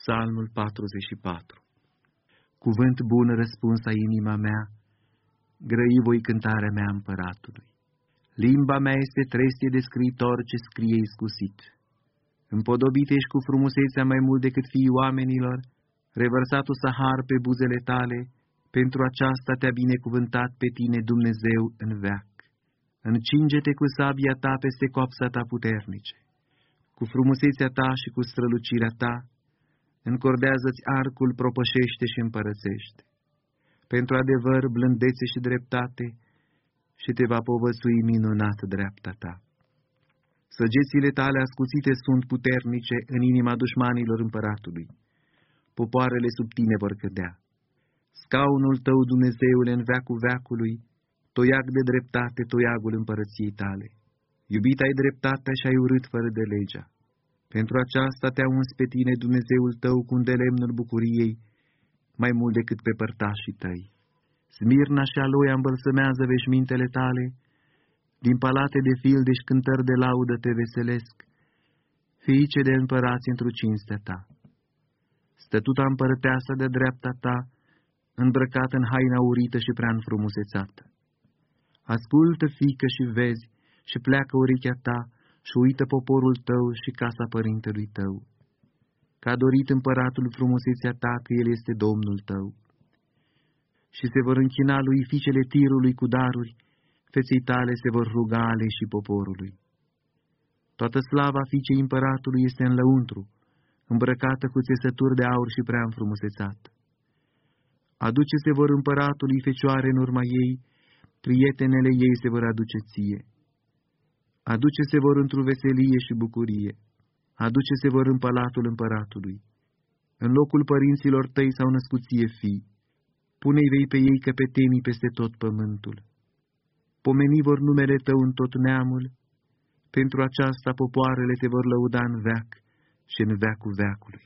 Psalmul 44 Cuvânt bun răspuns a inima mea, grăi voi cântarea mea împăratului. Limba mea este trestie de scriitor ce scrie iscusit. Împodobite ești cu frumusețea mai mult decât fiii oamenilor, revărsatul sahar pe buzele tale, pentru aceasta te-a binecuvântat pe tine Dumnezeu în veac. Încinge-te cu sabia ta peste coapsa ta puternice. Cu frumusețea ta și cu strălucirea ta, încordează-ți arcul, propășește și împărățește. Pentru adevăr, blândețe și dreptate, și te va povățui minunat dreapta ta. Săgețile tale ascuțite sunt puternice în inima dușmanilor împăratului. Popoarele sub tine vor cădea. Scaunul tău, Dumnezeule, în veacul veacului, toiac de dreptate, toiagul împărăției tale. Iubit ai dreptatea și ai urât fără de legea. Pentru aceasta te-a uns pe tine Dumnezeul tău cu un de lemnul bucuriei, mai mult decât pe părtașii tăi. Smirna și aloia îmbălsămează veșmintele tale, din palate de filde și cântări de laudă te veselesc, fiice de împărați într-o cinstea ta. Stătuta împărăteasă de dreapta ta, îmbrăcat în haina urită și prea înfrumusețată. Ascultă, fică, și vezi, și pleacă urechea ta, și uită poporul tău și casa părintelui tău. Că a dorit împăratul frumusețea ta, că el este Domnul tău. Și se vor închina lui fiicele tirului cu daruri, feței tale se vor ruga ale și poporului. Toată slava fiicei împăratului este în lăuntru, îmbrăcată cu țesături de aur și prea înfrumusețată. Aduce-se vor împăratului fecioare în urma ei, prietenele ei se vor aduce ție. Aduce-se vor într-o veselie și bucurie, aduce-se vor în palatul împăratului. În locul părinților tăi s-au născut ție fii, pune-i vei pe ei căpetenii peste tot pământul. Pomeni vor numele tău în tot neamul, pentru aceasta popoarele te vor lăuda în veac și în veacul veacului.